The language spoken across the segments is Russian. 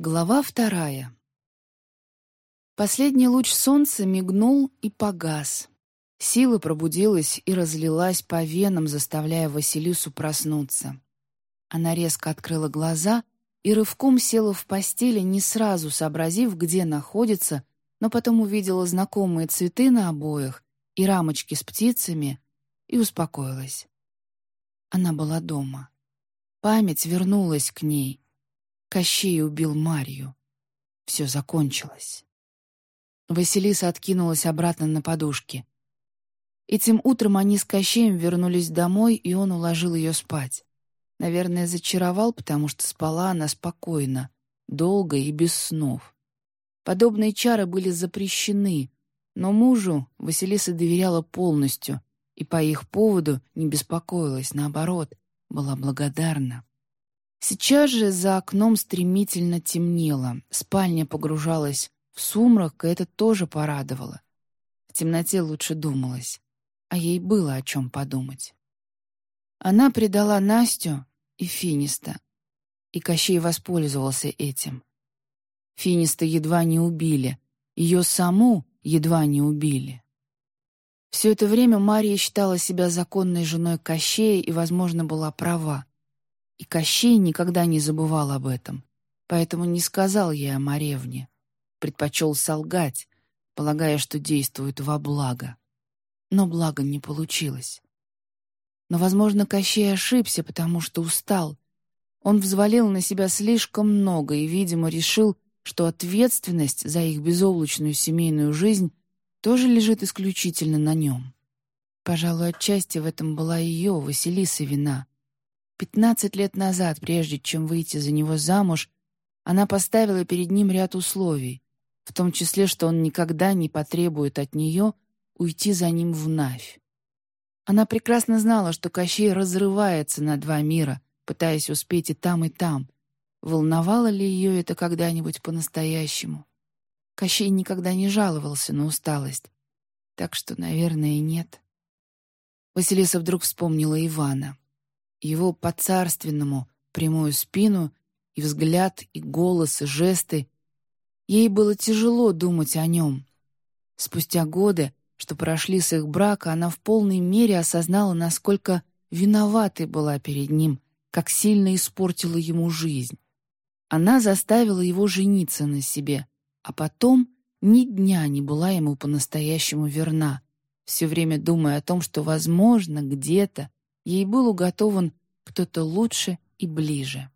Глава вторая. Последний луч солнца мигнул и погас. Сила пробудилась и разлилась по венам, заставляя Василису проснуться. Она резко открыла глаза и рывком села в постели, не сразу сообразив, где находится, но потом увидела знакомые цветы на обоях и рамочки с птицами и успокоилась. Она была дома. Память вернулась к ней — Кощей убил Марью. Все закончилось. Василиса откинулась обратно на подушки. Этим утром они с Кощеем вернулись домой, и он уложил ее спать. Наверное, зачаровал, потому что спала она спокойно, долго и без снов. Подобные чары были запрещены, но мужу Василиса доверяла полностью и по их поводу не беспокоилась, наоборот, была благодарна. Сейчас же за окном стремительно темнело, спальня погружалась в сумрак, и это тоже порадовало. В темноте лучше думалось, а ей было о чем подумать. Она предала Настю и Финиста, и Кощей воспользовался этим. Финиста едва не убили, ее саму едва не убили. Все это время Мария считала себя законной женой Кощея и, возможно, была права. И Кощей никогда не забывал об этом, поэтому не сказал ей о Маревне. Предпочел солгать, полагая, что действует во благо. Но благо не получилось. Но, возможно, Кощей ошибся, потому что устал. Он взвалил на себя слишком много и, видимо, решил, что ответственность за их безоблачную семейную жизнь тоже лежит исключительно на нем. Пожалуй, отчасти в этом была ее, Василиса, вина. Пятнадцать лет назад, прежде чем выйти за него замуж, она поставила перед ним ряд условий, в том числе, что он никогда не потребует от нее уйти за ним в Навь. Она прекрасно знала, что Кощей разрывается на два мира, пытаясь успеть и там, и там. Волновало ли ее это когда-нибудь по-настоящему? Кощей никогда не жаловался на усталость, так что, наверное, нет. Василиса вдруг вспомнила Ивана его по-царственному прямую спину и взгляд, и голос, и жесты. Ей было тяжело думать о нем. Спустя годы, что прошли с их брака, она в полной мере осознала, насколько виноватой была перед ним, как сильно испортила ему жизнь. Она заставила его жениться на себе, а потом ни дня не была ему по-настоящему верна, все время думая о том, что, возможно, где-то ей был уготован кто-то лучше и ближе.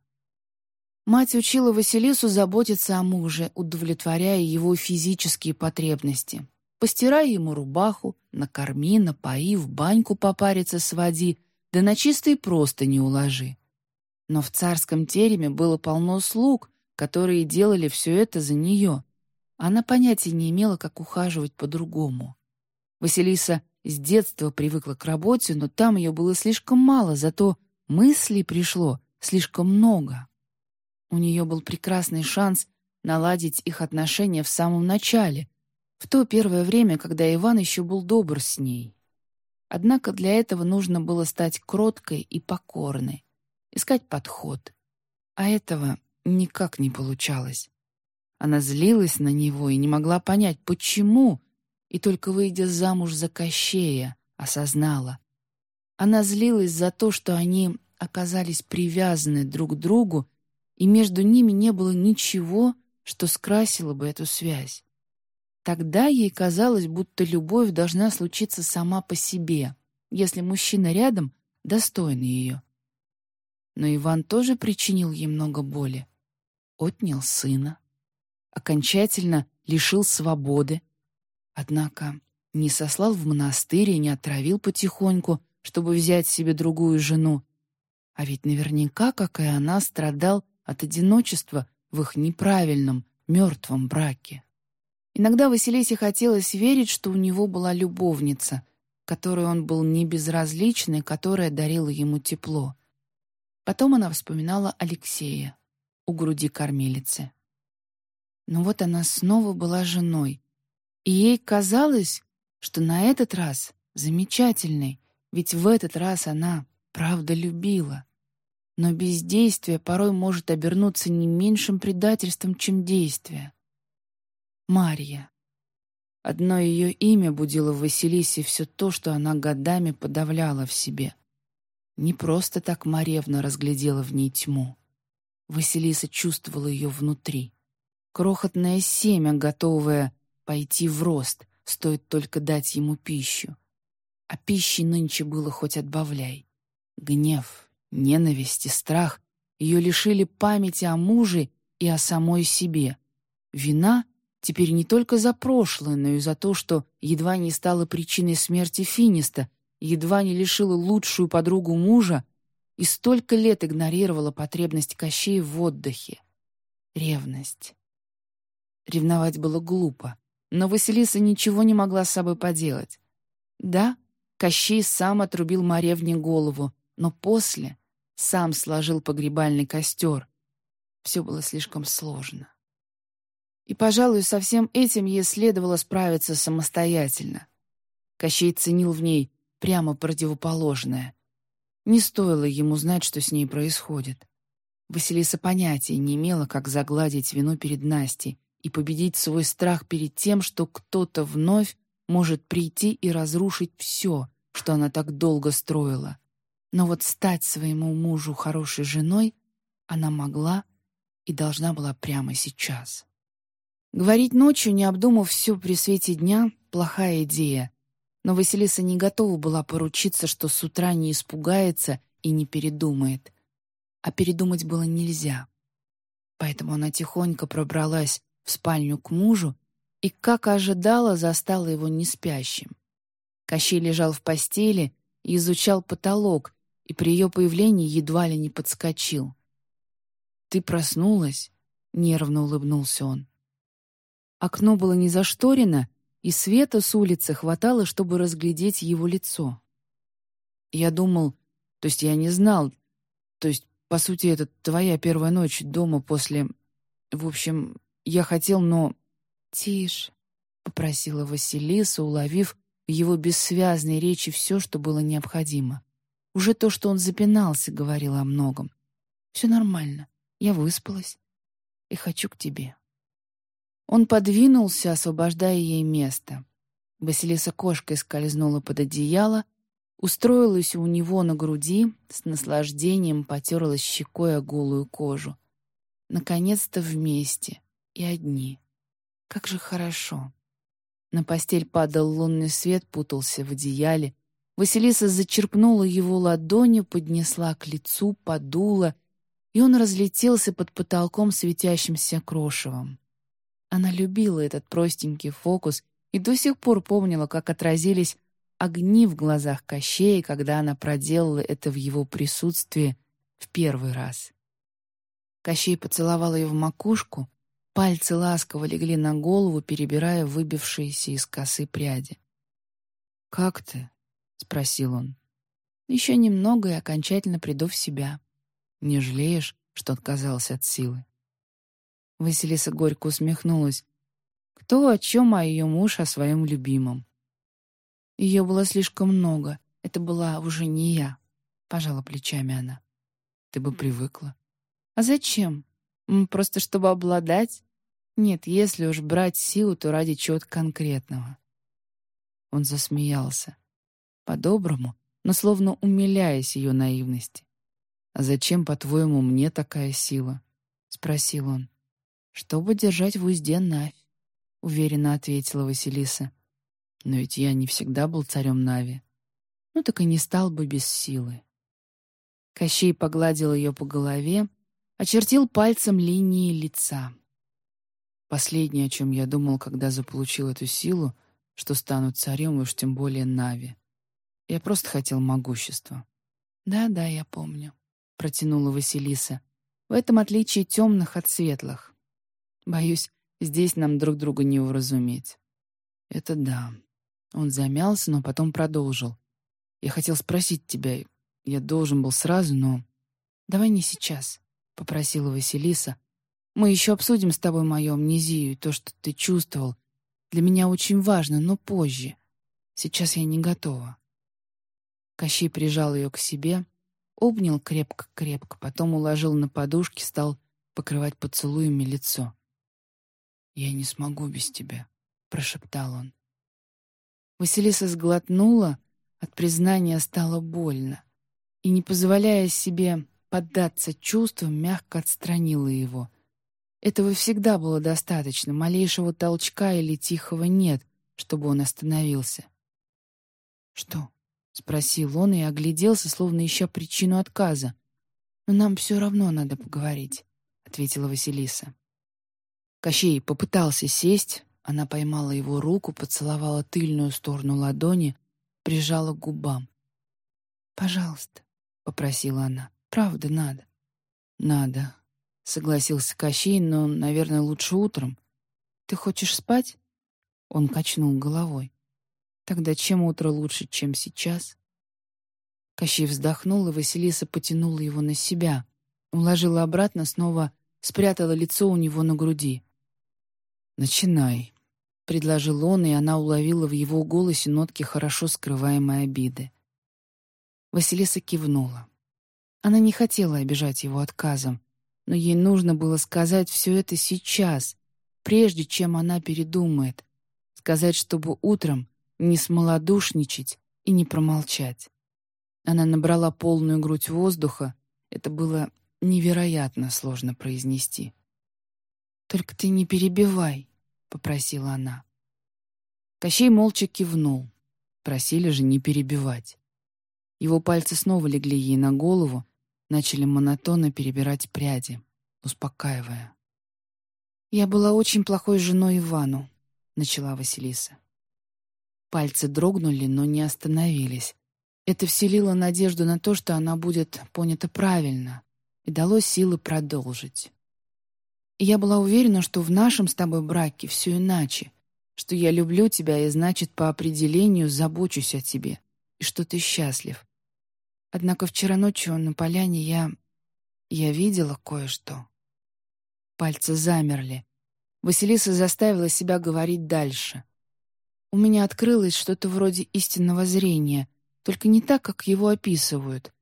Мать учила Василису заботиться о муже, удовлетворяя его физические потребности. Постирай ему рубаху, накорми, напои, в баньку попариться своди, да на чистые просто не уложи. Но в царском тереме было полно слуг, которые делали все это за нее. Она понятия не имела, как ухаживать по-другому. Василиса с детства привыкла к работе, но там ее было слишком мало, зато мыслей пришло слишком много. У нее был прекрасный шанс наладить их отношения в самом начале, в то первое время, когда Иван еще был добр с ней. Однако для этого нужно было стать кроткой и покорной, искать подход. А этого никак не получалось. Она злилась на него и не могла понять, почему — и только выйдя замуж за Кощея, осознала. Она злилась за то, что они оказались привязаны друг к другу, и между ними не было ничего, что скрасило бы эту связь. Тогда ей казалось, будто любовь должна случиться сама по себе, если мужчина рядом достойный ее. Но Иван тоже причинил ей много боли. Отнял сына. Окончательно лишил свободы, Однако не сослал в монастырь и не отравил потихоньку, чтобы взять себе другую жену. А ведь наверняка, как и она, страдал от одиночества в их неправильном, мертвом браке. Иногда Василисе хотелось верить, что у него была любовница, которой он был не безразличен и которая дарила ему тепло. Потом она вспоминала Алексея у груди кормилицы. Но вот она снова была женой, и ей казалось, что на этот раз замечательный, ведь в этот раз она правда любила. Но бездействие порой может обернуться не меньшим предательством, чем действие. Марья. Одно ее имя будило в Василисе все то, что она годами подавляла в себе. Не просто так Маревна разглядела в ней тьму. Василиса чувствовала ее внутри. Крохотное семя, готовое пойти в рост, стоит только дать ему пищу. А пищи нынче было хоть отбавляй. Гнев, ненависть и страх ее лишили памяти о муже и о самой себе. Вина теперь не только за прошлое, но и за то, что едва не стала причиной смерти Финиста, едва не лишила лучшую подругу мужа и столько лет игнорировала потребность Кощея в отдыхе. Ревность. Ревновать было глупо, но Василиса ничего не могла с собой поделать. Да, Кощей сам отрубил Маревне голову, но после сам сложил погребальный костер. Все было слишком сложно. И, пожалуй, со всем этим ей следовало справиться самостоятельно. Кощей ценил в ней прямо противоположное. Не стоило ему знать, что с ней происходит. Василиса понятия не имела, как загладить вину перед Настей и победить свой страх перед тем, что кто-то вновь может прийти и разрушить все, что она так долго строила. Но вот стать своему мужу хорошей женой она могла и должна была прямо сейчас. Говорить ночью, не обдумав все при свете дня, плохая идея. Но Василиса не готова была поручиться, что с утра не испугается и не передумает. А передумать было нельзя. Поэтому она тихонько пробралась в спальню к мужу и, как ожидала, застала его неспящим. Кощей лежал в постели и изучал потолок, и при ее появлении едва ли не подскочил. «Ты проснулась?» — нервно улыбнулся он. Окно было не зашторено, и света с улицы хватало, чтобы разглядеть его лицо. Я думал, то есть я не знал, то есть, по сути, это твоя первая ночь дома после... В общем, я хотел, но... «Тише», — попросила Василиса, уловив в его бессвязной речи все, что было необходимо. Уже то, что он запинался, говорило о многом. «Все нормально. Я выспалась и хочу к тебе». Он подвинулся, освобождая ей место. Василиса кошкой скользнула под одеяло, устроилась у него на груди, с наслаждением потерлась щекой о голую кожу. Наконец-то вместе и одни. Как же хорошо. На постель падал лунный свет, путался в одеяле. Василиса зачерпнула его ладонью, поднесла к лицу, подула, и он разлетелся под потолком светящимся крошевом. Она любила этот простенький фокус и до сих пор помнила, как отразились огни в глазах Кощея, когда она проделала это в его присутствии в первый раз. Кощей поцеловал ее в макушку, пальцы ласково легли на голову, перебирая выбившиеся из косы пряди. «Как ты?» — спросил он. «Еще немного и окончательно приду в себя. Не жалеешь, что отказался от силы?» Василиса горько усмехнулась. Кто о чем, а ее муж о своем любимом. Ее было слишком много. Это была уже не я. Пожала плечами она. Ты бы привыкла. А зачем? Просто чтобы обладать? Нет, если уж брать силу, то ради чего-то конкретного. Он засмеялся. По-доброму, но словно умиляясь ее наивности. «А зачем, по-твоему, мне такая сила?» — спросил он чтобы держать в узде Навь», — уверенно ответила Василиса. «Но ведь я не всегда был царем Нави. Ну так и не стал бы без силы». Кощей погладил ее по голове, очертил пальцем линии лица. Последнее, о чем я думал, когда заполучил эту силу, что стану царем, уж тем более Нави. Я просто хотел могущества. «Да-да, я помню», — протянула Василиса. «В этом отличие темных от светлых. Боюсь, здесь нам друг друга не уразуметь. Это да. Он замялся, но потом продолжил. Я хотел спросить тебя. Я должен был сразу, но... Давай не сейчас, — попросила Василиса. Мы еще обсудим с тобой мою амнезию и то, что ты чувствовал. Для меня очень важно, но позже. Сейчас я не готова. Кощей прижал ее к себе, обнял крепко-крепко, потом уложил на подушки, стал покрывать поцелуями лицо. «Я не смогу без тебя», — прошептал он. Василиса сглотнула, от признания стало больно, и, не позволяя себе поддаться чувствам, мягко отстранила его. Этого всегда было достаточно, малейшего толчка или тихого «нет», чтобы он остановился. «Что?» — спросил он и огляделся, словно ища причину отказа. «Но нам все равно надо поговорить», — ответила Василиса. Кощей попытался сесть, она поймала его руку, поцеловала тыльную сторону ладони, прижала к губам. «Пожалуйста», — попросила она, — «правда надо». «Надо», — согласился Кощей, но, наверное, лучше утром. «Ты хочешь спать?» Он качнул головой. «Тогда чем утро лучше, чем сейчас?» Кощей вздохнул, и Василиса потянула его на себя, уложила обратно, снова спрятала лицо у него на груди. «Начинай», — предложил он, и она уловила в его голосе нотки хорошо скрываемой обиды. Василиса кивнула. Она не хотела обижать его отказом, но ей нужно было сказать все это сейчас, прежде чем она передумает, сказать, чтобы утром не смолодушничать и не промолчать. Она набрала полную грудь воздуха, это было невероятно сложно произнести. «Только ты не перебивай», — попросила она. Кощей молча кивнул. Просили же не перебивать. Его пальцы снова легли ей на голову, начали монотонно перебирать пряди, успокаивая. «Я была очень плохой женой Ивану», — начала Василиса. Пальцы дрогнули, но не остановились. Это вселило надежду на то, что она будет понята правильно, и дало силы продолжить. Я была уверена, что в нашем с тобой браке все иначе, что я люблю тебя и, значит, по определению забочусь о тебе, и что ты счастлив. Однако вчера ночью на поляне я... я видела кое-что. Пальцы замерли. Василиса заставила себя говорить дальше. У меня открылось что-то вроде истинного зрения, только не так, как его описывают.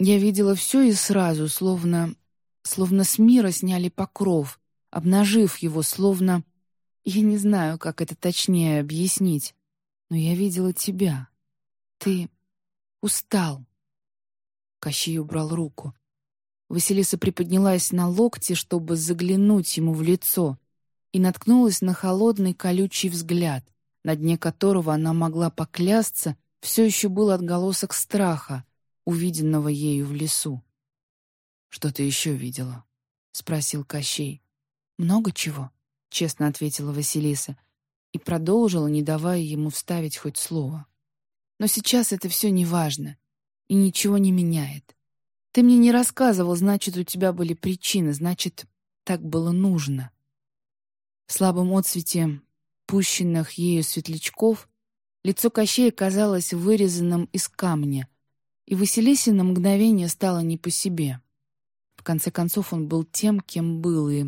Я видела все и сразу, словно... словно с мира сняли покров, обнажив его, словно... Я не знаю, как это точнее объяснить, но я видела тебя. Ты устал. Кощей убрал руку. Василиса приподнялась на локте, чтобы заглянуть ему в лицо, и наткнулась на холодный колючий взгляд, на дне которого она могла поклясться, все еще был отголосок страха, увиденного ею в лесу. «Что ты еще видела?» — спросил Кощей. «Много чего», — честно ответила Василиса и продолжила, не давая ему вставить хоть слово. «Но сейчас это все не важно и ничего не меняет. Ты мне не рассказывал, значит, у тебя были причины, значит, так было нужно. В слабом отсвете пущенных ею светлячков лицо Кощея казалось вырезанным из камня, и Василисе на мгновение стало не по себе. В конце концов, он был тем, кем был, и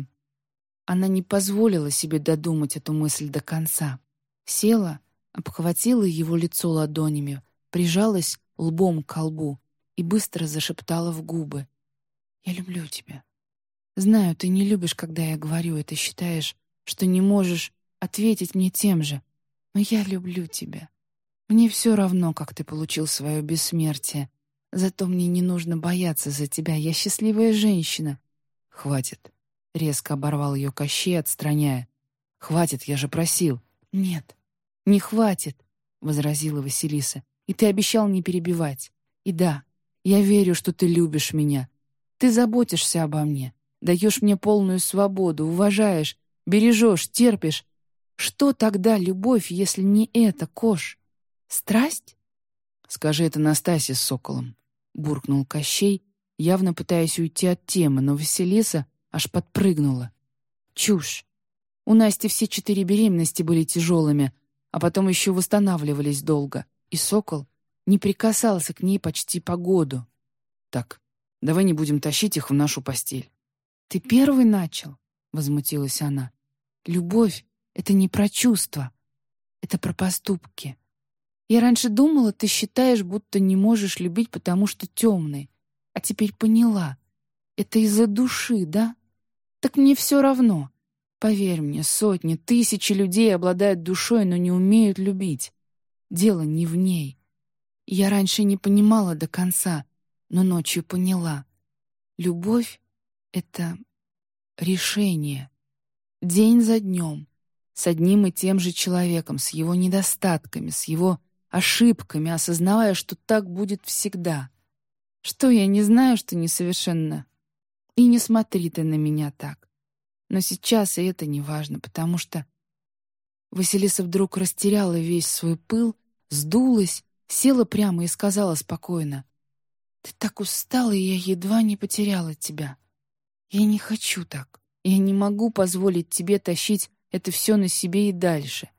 она не позволила себе додумать эту мысль до конца. Села, обхватила его лицо ладонями, прижалась лбом к лбу и быстро зашептала в губы. «Я люблю тебя. Знаю, ты не любишь, когда я говорю это, считаешь, что не можешь ответить мне тем же. Но я люблю тебя. Мне все равно, как ты получил свое бессмертие. Зато мне не нужно бояться за тебя. Я счастливая женщина». «Хватит», — резко оборвал ее Кощей, отстраняя. «Хватит, я же просил». «Нет, не хватит», — возразила Василиса. И ты обещал не перебивать. И да, я верю, что ты любишь меня. Ты заботишься обо мне, даешь мне полную свободу, уважаешь, бережешь, терпишь. Что тогда любовь, если не это, Кош? Страсть? Скажи это Настасье с соколом, буркнул Кощей, явно пытаясь уйти от темы, но Василиса аж подпрыгнула. Чушь. У Насти все четыре беременности были тяжелыми, а потом еще восстанавливались долго и сокол не прикасался к ней почти по году. «Так, давай не будем тащить их в нашу постель». «Ты первый начал», — возмутилась она. «Любовь — это не про чувства, это про поступки. Я раньше думала, ты считаешь, будто не можешь любить, потому что темный. А теперь поняла. Это из-за души, да? Так мне все равно. Поверь мне, сотни, тысячи людей обладают душой, но не умеют любить. Дело не в ней. Я раньше не понимала до конца, но ночью поняла. Любовь — это решение. День за днем, с одним и тем же человеком, с его недостатками, с его ошибками, осознавая, что так будет всегда. Что я не знаю, что несовершенно. И не смотри ты на меня так. Но сейчас и это не важно, потому что... Василиса вдруг растеряла весь свой пыл, сдулась, села прямо и сказала спокойно. «Ты так устала, и я едва не потеряла тебя. Я не хочу так. Я не могу позволить тебе тащить это все на себе и дальше.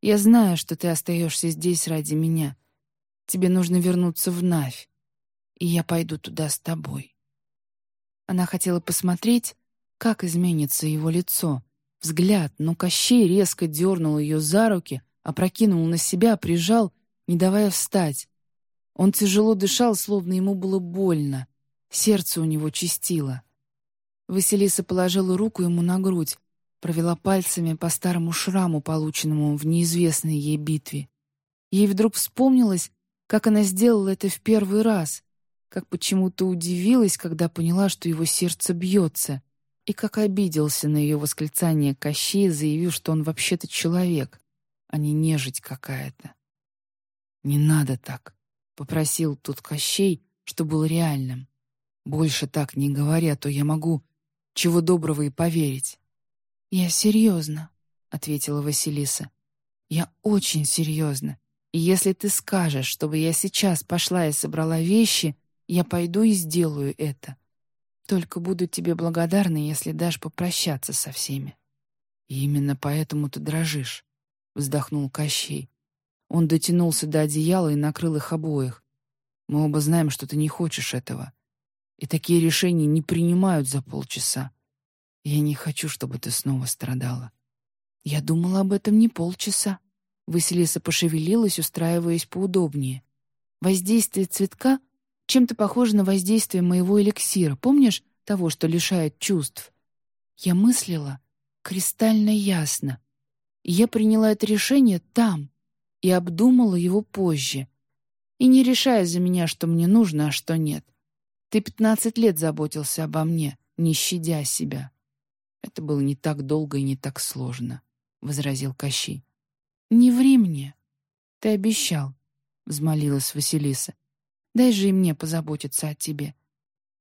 Я знаю, что ты остаешься здесь ради меня. Тебе нужно вернуться в Навь, и я пойду туда с тобой». Она хотела посмотреть, как изменится его лицо, взгляд, но Кощей резко дернул ее за руки, опрокинул на себя, прижал, не давая встать. Он тяжело дышал, словно ему было больно. Сердце у него чистило. Василиса положила руку ему на грудь, провела пальцами по старому шраму, полученному в неизвестной ей битве. Ей вдруг вспомнилось, как она сделала это в первый раз, как почему-то удивилась, когда поняла, что его сердце бьется, и как обиделся на ее восклицание Кощей, заявив, что он вообще-то человек, а не нежить какая-то. «Не надо так», — попросил тут Кощей, что был реальным. «Больше так не говори, а то я могу чего доброго и поверить». «Я серьезно», — ответила Василиса. «Я очень серьезно. И если ты скажешь, чтобы я сейчас пошла и собрала вещи, я пойду и сделаю это. Только буду тебе благодарна, если дашь попрощаться со всеми». «И именно поэтому ты дрожишь», — вздохнул Кощей. Он дотянулся до одеяла и накрыл их обоих. «Мы оба знаем, что ты не хочешь этого. И такие решения не принимают за полчаса. Я не хочу, чтобы ты снова страдала. Я думала об этом не полчаса. Василиса пошевелилась, устраиваясь поудобнее. Воздействие цветка чем-то похоже на воздействие моего эликсира. Помнишь того, что лишает чувств? Я мыслила кристально ясно. Я приняла это решение там и обдумала его позже. И не решая за меня, что мне нужно, а что нет. Ты пятнадцать лет заботился обо мне, не щадя себя. «Это было не так долго и не так сложно», — возразил Кощей. «Не ври мне. Ты обещал», — взмолилась Василиса. «Дай же и мне позаботиться о тебе.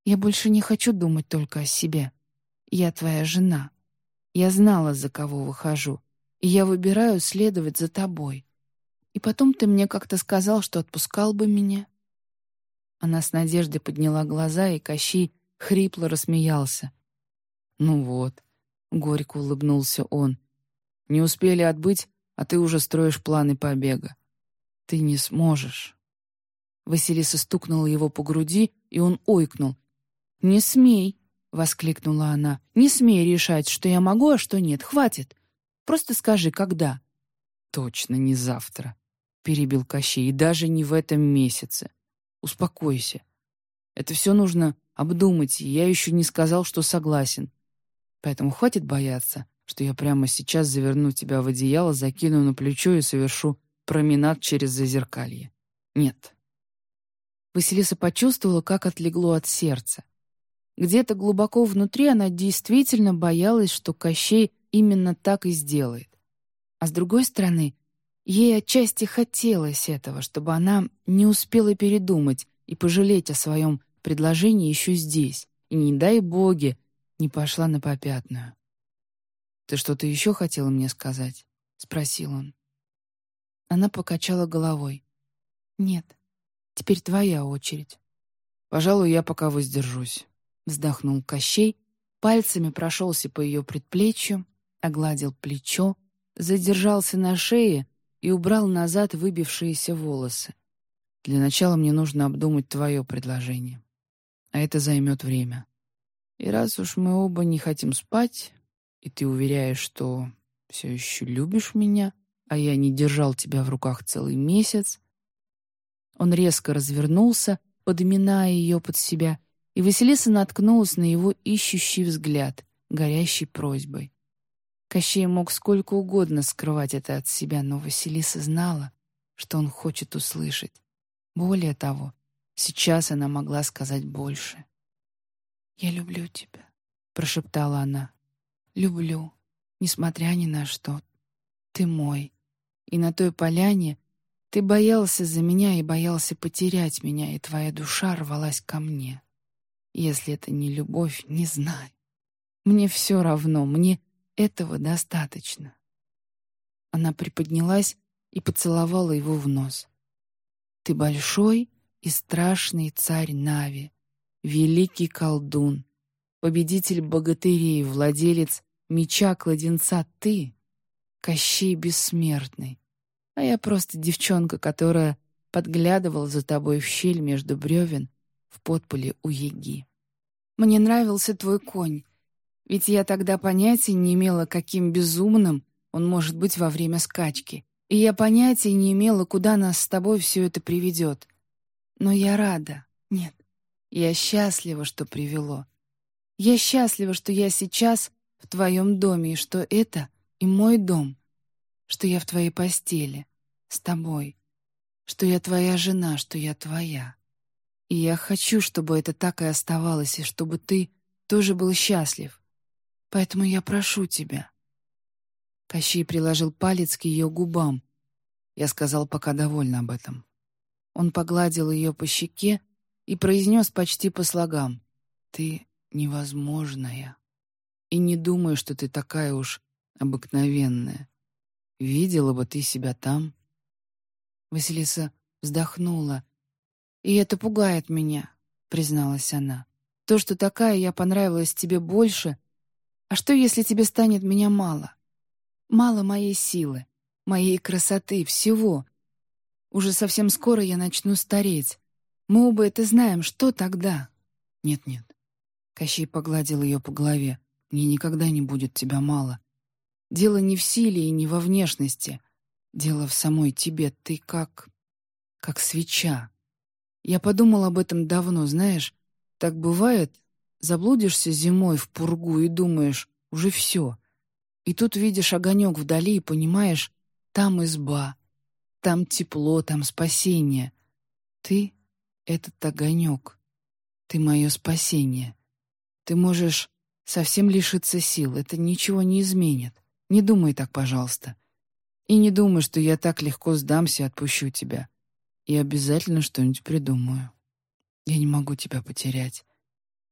Я больше не хочу думать только о себе. Я твоя жена. Я знала, за кого выхожу, и я выбираю следовать за тобой. И потом ты мне как-то сказал, что отпускал бы меня». Она с надеждой подняла глаза, и Кощей хрипло рассмеялся. «Ну вот, — горько улыбнулся он. «Не успели отбыть, а ты уже строишь планы побега. Ты не сможешь». Василиса стукнула его по груди, и он ойкнул. «Не смей!» — воскликнула она. «Не смей решать, что я могу, а что нет. Хватит. Просто скажи, когда». «Точно не завтра», — перебил Кощей, — «и даже не в этом месяце. Успокойся. Это все нужно обдумать, и я еще не сказал, что согласен. Поэтому хватит бояться, что я прямо сейчас заверну тебя в одеяло, закину на плечо и совершу променад через зазеркалье. Нет. Василиса почувствовала, как отлегло от сердца. Где-то глубоко внутри она действительно боялась, что Кощей именно так и сделает. А с другой стороны, ей отчасти хотелось этого, чтобы она не успела передумать и пожалеть о своем предложении еще здесь. И не дай боги, не пошла на попятную. «Ты что-то еще хотела мне сказать?» — спросил он. Она покачала головой. «Нет, теперь твоя очередь». «Пожалуй, я пока воздержусь», — вздохнул Кощей, пальцами прошелся по ее предплечью, огладил плечо, задержался на шее и убрал назад выбившиеся волосы. «Для начала мне нужно обдумать твое предложение, а это займет время». И раз уж мы оба не хотим спать, и ты уверяешь, что все еще любишь меня, а я не держал тебя в руках целый месяц...» Он резко развернулся, подминая ее под себя, и Василиса наткнулась на его ищущий взгляд, горящий просьбой. Кощей мог сколько угодно скрывать это от себя, но Василиса знала, что он хочет услышать. Более того, сейчас она могла сказать больше. «Я люблю тебя», — прошептала она. «Люблю, несмотря ни на что. Ты мой. И на той поляне ты боялся за меня и боялся потерять меня, и твоя душа рвалась ко мне. Если это не любовь, не знаю. Мне все равно, мне этого достаточно». Она приподнялась и поцеловала его в нос. «Ты большой и страшный царь Нави, великий колдун, победитель богатырей, владелец меча-кладенца ты, Кощей бессмертный, а я просто девчонка, которая подглядывала за тобой в щель между бревен в подполе у Еги. Мне нравился твой конь, ведь я тогда понятия не имела, каким безумным он может быть во время скачки, и я понятия не имела, куда нас с тобой все это приведет. Но я рада, нет, я счастлива, что привело. Я счастлива, что я сейчас в твоем доме, и что это и мой дом, что я в твоей постели, с тобой, что я твоя жена, что я твоя. И я хочу, чтобы это так и оставалось, и чтобы ты тоже был счастлив. Поэтому я прошу тебя». Кощей приложил палец к ее губам. Я сказал пока довольна об этом. Он погладил ее по щеке и произнес почти по слогам. «Ты невозможная. И не думаю, что ты такая уж обыкновенная. Видела бы ты себя там». Василиса вздохнула. «И это пугает меня», — призналась она. «То, что такая я понравилась тебе больше. А что, если тебе станет меня мало? Мало моей силы, моей красоты, всего. Уже совсем скоро я начну стареть. Мы оба это знаем. Что тогда?» «Нет-нет, Кощей погладил ее по голове. «Мне никогда не будет тебя мало. Дело не в силе и не во внешности. Дело в самой тебе. Ты как... как свеча. Я подумал об этом давно, знаешь. Так бывает, заблудишься зимой в пургу и думаешь, уже все. И тут видишь огонек вдали и понимаешь, там изба, там тепло, там спасение. Ты — этот огонек. Ты мое спасение. Ты можешь совсем лишиться сил, это ничего не изменит. Не думай так, пожалуйста. И не думай, что я так легко сдамся и отпущу тебя. И обязательно что-нибудь придумаю. Я не могу тебя потерять.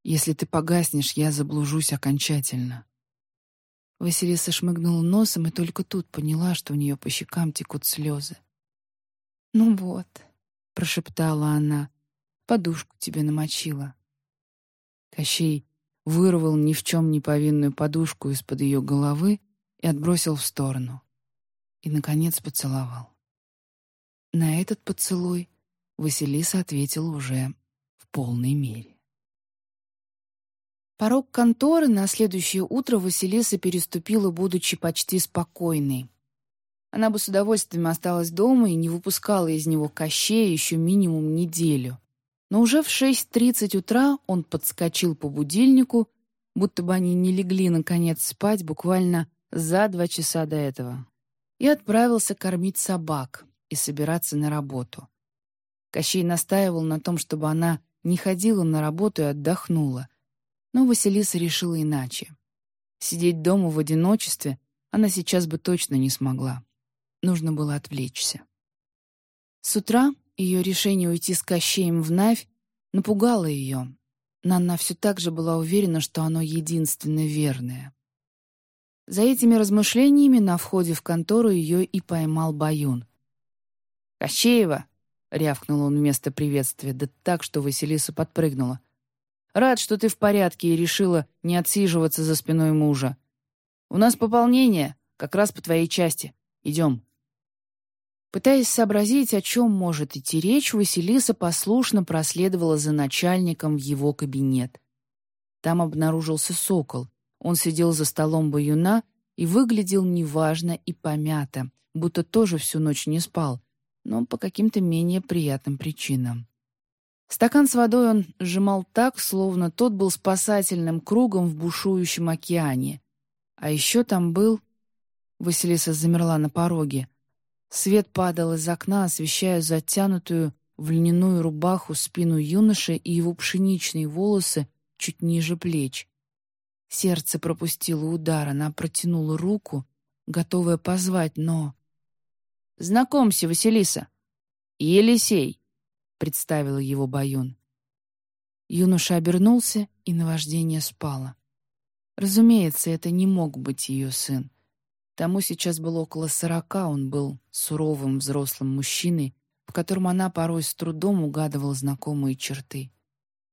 Если ты погаснешь, я заблужусь окончательно». Василиса шмыгнула носом и только тут поняла, что у нее по щекам текут слезы. «Ну вот», — прошептала она, — «подушку тебе намочила». Кощей вырвал ни в чем не повинную подушку из-под ее головы и отбросил в сторону. И, наконец, поцеловал. На этот поцелуй Василиса ответила уже в полной мере. Порог конторы на следующее утро Василиса переступила, будучи почти спокойной. Она бы с удовольствием осталась дома и не выпускала из него кощей еще минимум неделю. Но уже в 6.30 утра он подскочил по будильнику, будто бы они не легли, наконец, спать буквально за два часа до этого, и отправился кормить собак и собираться на работу. Кощей настаивал на том, чтобы она не ходила на работу и отдохнула, но Василиса решила иначе. Сидеть дома в одиночестве она сейчас бы точно не смогла. Нужно было отвлечься. С утра ее решение уйти с Кощеем в Навь напугало ее, но она все так же была уверена, что оно единственно верное. За этими размышлениями на входе в контору ее и поймал Баюн. «Кощеева!» — рявкнул он вместо приветствия, да так, что Василиса подпрыгнула. «Рад, что ты в порядке и решила не отсиживаться за спиной мужа. У нас пополнение, как раз по твоей части. Идем». Пытаясь сообразить, о чем может идти речь, Василиса послушно проследовала за начальником в его кабинет. Там обнаружился сокол. Он сидел за столом баюна и выглядел неважно и помято, будто тоже всю ночь не спал, но по каким-то менее приятным причинам. Стакан с водой он сжимал так, словно тот был спасательным кругом в бушующем океане. А еще там был... Василиса замерла на пороге. Свет падал из окна, освещая затянутую в льняную рубаху спину юноши и его пшеничные волосы чуть ниже плеч. Сердце пропустило удар, она протянула руку, готовая позвать, но... «Знакомься, Василиса. Елисей», — представила его Баюн. Юноша обернулся, и наваждение спало. Разумеется, это не мог быть ее сын. Тому сейчас было около сорока, он был суровым взрослым мужчиной, в котором она порой с трудом угадывала знакомые черты.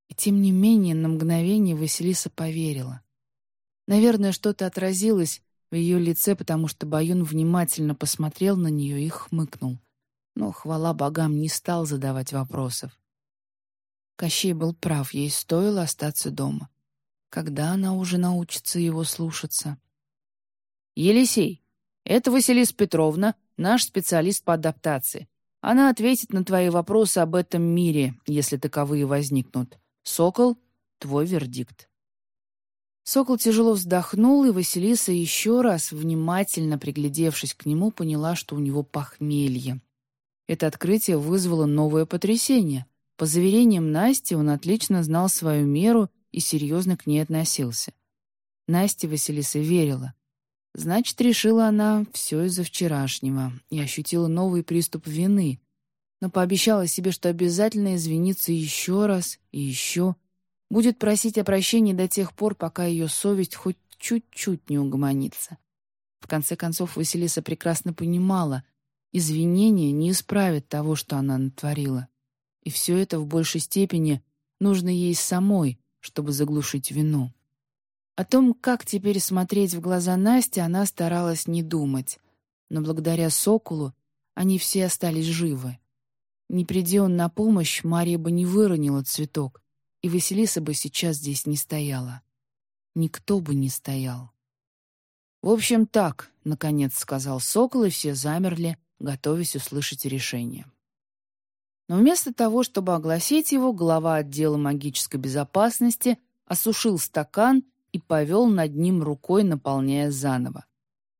И тем не менее на мгновение Василиса поверила. Наверное, что-то отразилось в ее лице, потому что Баюн внимательно посмотрел на нее и хмыкнул. Но, хвала богам, не стал задавать вопросов. Кощей был прав, ей стоило остаться дома. Когда она уже научится его слушаться? «Елисей, это Василиса Петровна, наш специалист по адаптации. Она ответит на твои вопросы об этом мире, если таковые возникнут. Сокол, твой вердикт». Сокол тяжело вздохнул, и Василиса еще раз, внимательно приглядевшись к нему, поняла, что у него похмелье. Это открытие вызвало новое потрясение. По заверениям Насти, он отлично знал свою меру и серьезно к ней относился. Насте Василиса верила. Значит, решила она все из-за вчерашнего и ощутила новый приступ вины, но пообещала себе, что обязательно извинится еще раз и еще, будет просить о прощении до тех пор, пока ее совесть хоть чуть-чуть не угомонится. В конце концов, Василиса прекрасно понимала, извинения не исправят того, что она натворила. И все это в большей степени нужно ей самой, чтобы заглушить вину. О том, как теперь смотреть в глаза Насти, она старалась не думать. Но благодаря Соколу они все остались живы. Не приди он на помощь, Мария бы не выронила цветок, и Василиса бы сейчас здесь не стояла. Никто бы не стоял. «В общем, так», — наконец сказал Сокол, и все замерли, готовясь услышать решение. Но вместо того, чтобы огласить его, глава отдела магической безопасности осушил стакан и повел над ним рукой, наполняя заново.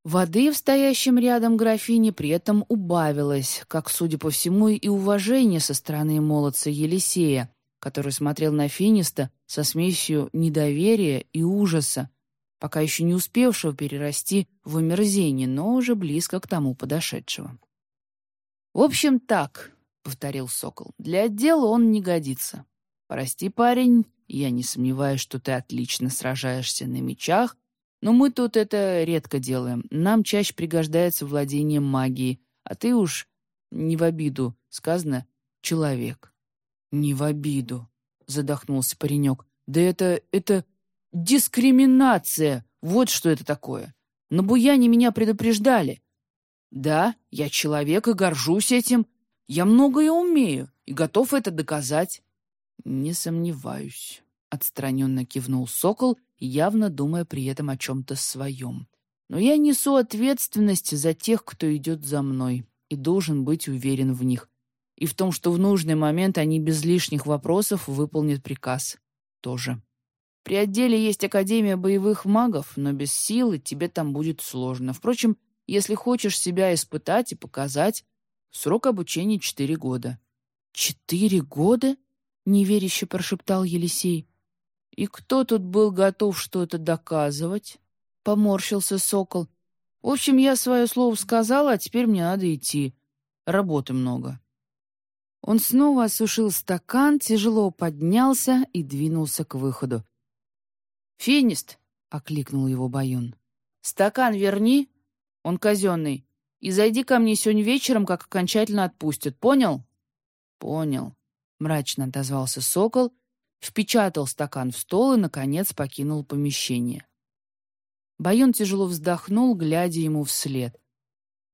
Воды в стоящем рядом графине при этом убавилось, как, судя по всему, и уважение со стороны молодца Елисея, который смотрел на Финиста со смесью недоверия и ужаса, пока еще не успевшего перерасти в омерзение, но уже близко к тому подошедшего. «В общем, так», — повторил Сокол, — «для отдела он не годится. Прости, парень, я не сомневаюсь, что ты отлично сражаешься на мечах, но мы тут это редко делаем. Нам чаще пригождается владение магией, а ты уж, не в обиду, сказано, человек». «Не в обиду», — задохнулся паренек. «Да это... это... дискриминация! Вот что это такое! На Буяне меня предупреждали. Да, я человек и горжусь этим. Я многое умею и готов это доказать. Не сомневаюсь. Отстраненно кивнул сокол, явно думая при этом о чем-то своем. Но я несу ответственность за тех, кто идет за мной, и должен быть уверен в них. И в том, что в нужный момент они без лишних вопросов выполнят приказ. Тоже. При отделе есть Академия боевых магов, но без силы тебе там будет сложно. Впрочем, если хочешь себя испытать и показать, срок обучения четыре года». «Четыре года?» — неверяще прошептал Елисей. «И кто тут был готов что-то доказывать?» — поморщился сокол. «В общем, я свое слово сказал, а теперь мне надо идти. Работы много». Он снова осушил стакан, тяжело поднялся и двинулся к выходу. «Финист!» — окликнул его Баюн. «Стакан верни!» Он казенный. И зайди ко мне сегодня вечером, как окончательно отпустят. Понял?» «Понял», — мрачно отозвался сокол, впечатал стакан в стол и, наконец, покинул помещение. Баюн тяжело вздохнул, глядя ему вслед.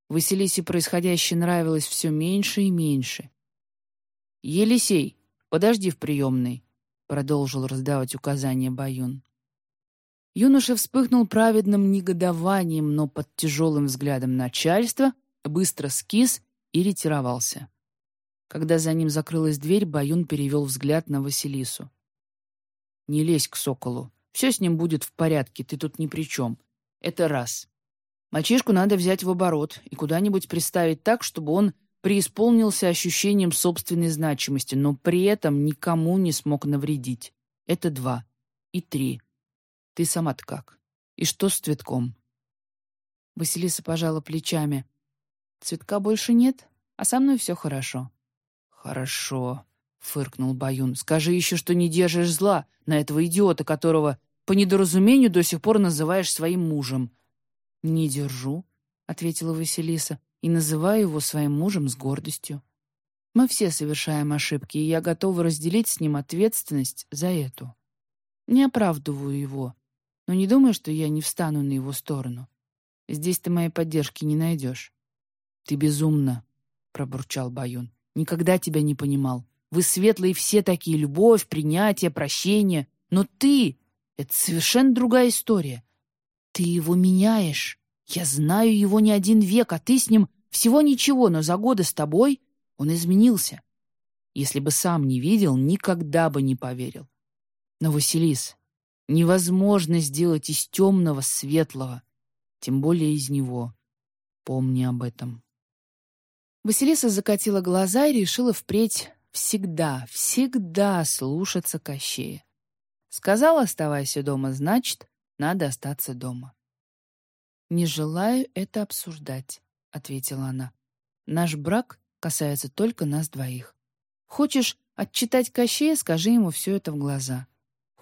Василисе происходящее нравилось все меньше и меньше. «Елисей, подожди в приемной», — продолжил раздавать указания Баюн. Юноша вспыхнул праведным негодованием, но под тяжелым взглядом начальства быстро скис и ретировался. Когда за ним закрылась дверь, Баюн перевел взгляд на Василису. «Не лезь к соколу. Все с ним будет в порядке, ты тут ни при чем. Это раз. Мальчишку надо взять в оборот и куда-нибудь приставить так, чтобы он преисполнился ощущением собственной значимости, но при этом никому не смог навредить. Это два. И три. Ты сама-то как? И что с цветком?» Василиса пожала плечами. «Цветка больше нет, а со мной все хорошо. «Хорошо», — фыркнул Баюн. «Скажи еще, что не держишь зла на этого идиота, которого по недоразумению до сих пор называешь своим мужем». «Не держу», — ответила Василиса, «и называю его своим мужем с гордостью. Мы все совершаем ошибки, и я готова разделить с ним ответственность за эту. Не оправдываю его, но не думаю, что я не встану на его сторону. Здесь ты моей поддержки не найдешь». «Ты безумна», — пробурчал Баюн. Никогда тебя не понимал. Вы светлые все такие, любовь, принятие, прощение. Но ты — это совершенно другая история. Ты его меняешь. Я знаю его не один век, а ты с ним всего ничего, но за годы с тобой он изменился. Если бы сам не видел, никогда бы не поверил. Но, Василис, невозможно сделать из темного светлого, тем более из него. Помни об этом. Василиса закатила глаза и решила впредь всегда, всегда слушаться Кощея. Сказал, оставайся дома, значит, надо остаться дома. «Не желаю это обсуждать», — ответила она. «Наш брак касается только нас двоих. Хочешь отчитать Кощея, скажи ему все это в глаза.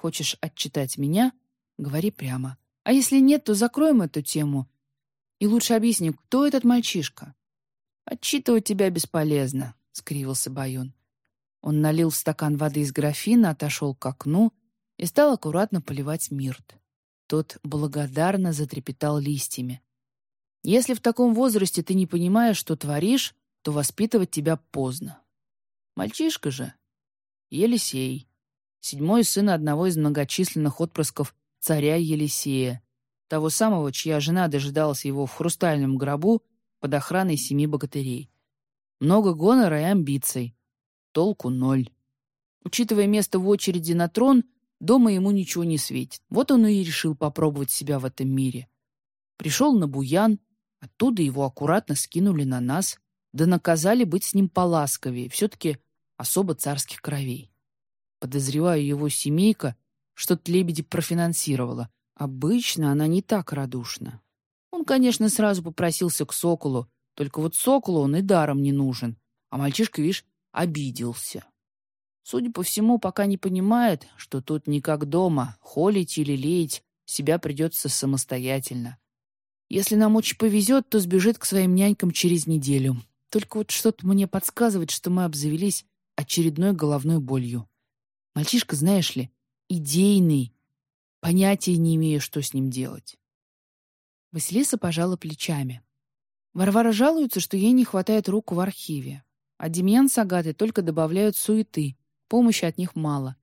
Хочешь отчитать меня, говори прямо. А если нет, то закроем эту тему. И лучше объясни, кто этот мальчишка. «Отчитывать тебя бесполезно», — скривился Баюн. Он налил в стакан воды из графина, отошел к окну и стал аккуратно поливать мирт. Тот благодарно затрепетал листьями. «Если в таком возрасте ты не понимаешь, что творишь, то воспитывать тебя поздно. Мальчишка же. Елисей. Седьмой сын одного из многочисленных отпрысков царя Елисея, того самого, чья жена дожидалась его в хрустальном гробу под охраной семи богатырей. Много гонора и амбиций. Толку ноль. Учитывая место в очереди на трон, дома ему ничего не светит. Вот он и решил попробовать себя в этом мире. Пришел на Буян, оттуда его аккуратно скинули на нас, да наказали быть с ним поласковее, все-таки особо царских кровей. Подозреваю, его семейка что-то лебеди профинансировала. Обычно она не так радушна. Он, конечно, сразу попросился к Соколу, только вот Соколу он и даром не нужен. А мальчишка, видишь, обиделся. Судя по всему, пока не понимает, что тут не как дома, холить или леять себя придется самостоятельно. Если нам очень повезет, то сбежит к своим нянькам через неделю. Только вот что-то мне подсказывает, что мы обзавелись очередной головной болью. Мальчишка, знаешь ли, идейный. Понятия не имею, что с ним делать. Василиса пожала плечами. Варвара жалуется, что ей не хватает рук в архиве. А Демьян с Агатой только добавляют суеты. Помощи от них мало.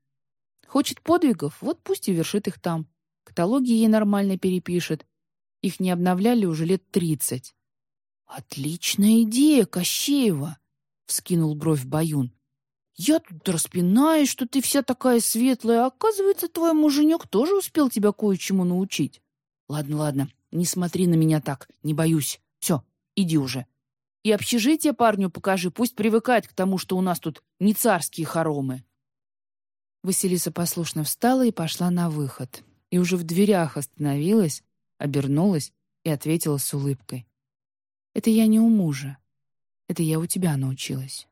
Хочет подвигов, вот пусть и вершит их там. Каталоги ей нормально перепишет. Их не обновляли уже лет тридцать. «Отличная идея, Кощеева!» — вскинул бровь Баюн. «Я тут распинаюсь, что ты вся такая светлая, а оказывается, твой муженек тоже успел тебя кое-чему научить. Ладно, ладно, не смотри на меня так, не боюсь. Все, иди уже. И общежитие парню покажи, пусть привыкает к тому, что у нас тут не царские хоромы». Василиса послушно встала и пошла на выход. И уже в дверях остановилась, обернулась и ответила с улыбкой. «Это я не у мужа. Это я у тебя научилась».